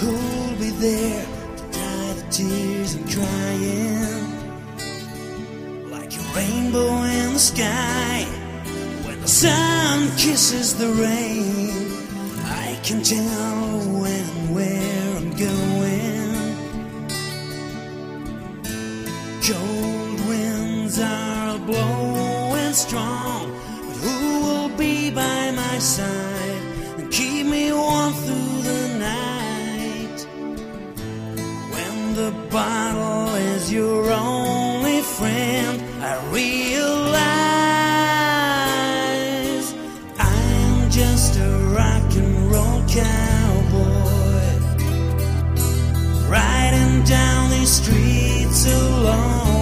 who'll be there to dry the tears I'm crying? Like a rainbow in the sky when the sun kisses the rain. I can tell when and where I'm going. Cold winds are blowing strong, but who will be by my side bottle is your only friend, I realize I'm just a rock and roll cowboy riding down these streets alone.